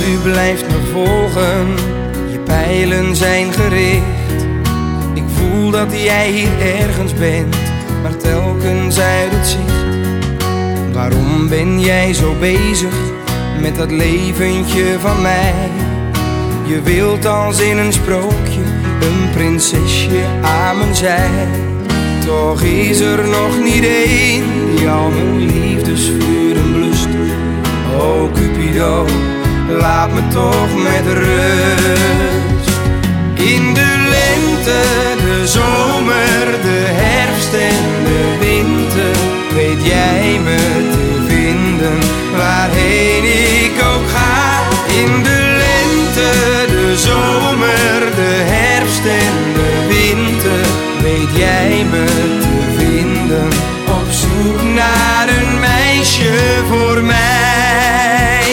u blijft me volgen, je pijlen zijn gericht. Ik voel dat jij hier ergens bent, maar telkens uit het zicht. Waarom ben jij zo bezig met dat leventje van mij? Je wilt als in een sprookje een prinsesje aan mijn zij. Toch is er nog niet één die al mijn liefdesvuren blust. Oh Cupido, laat me toch met rust. In de lente, de zomer, de herfst en de winter weet jij me te vinden waarheen ik ook ga. In de lente, de zomer, de herfst en de winter weet jij me te vinden op zoek naar een meisje voor mij.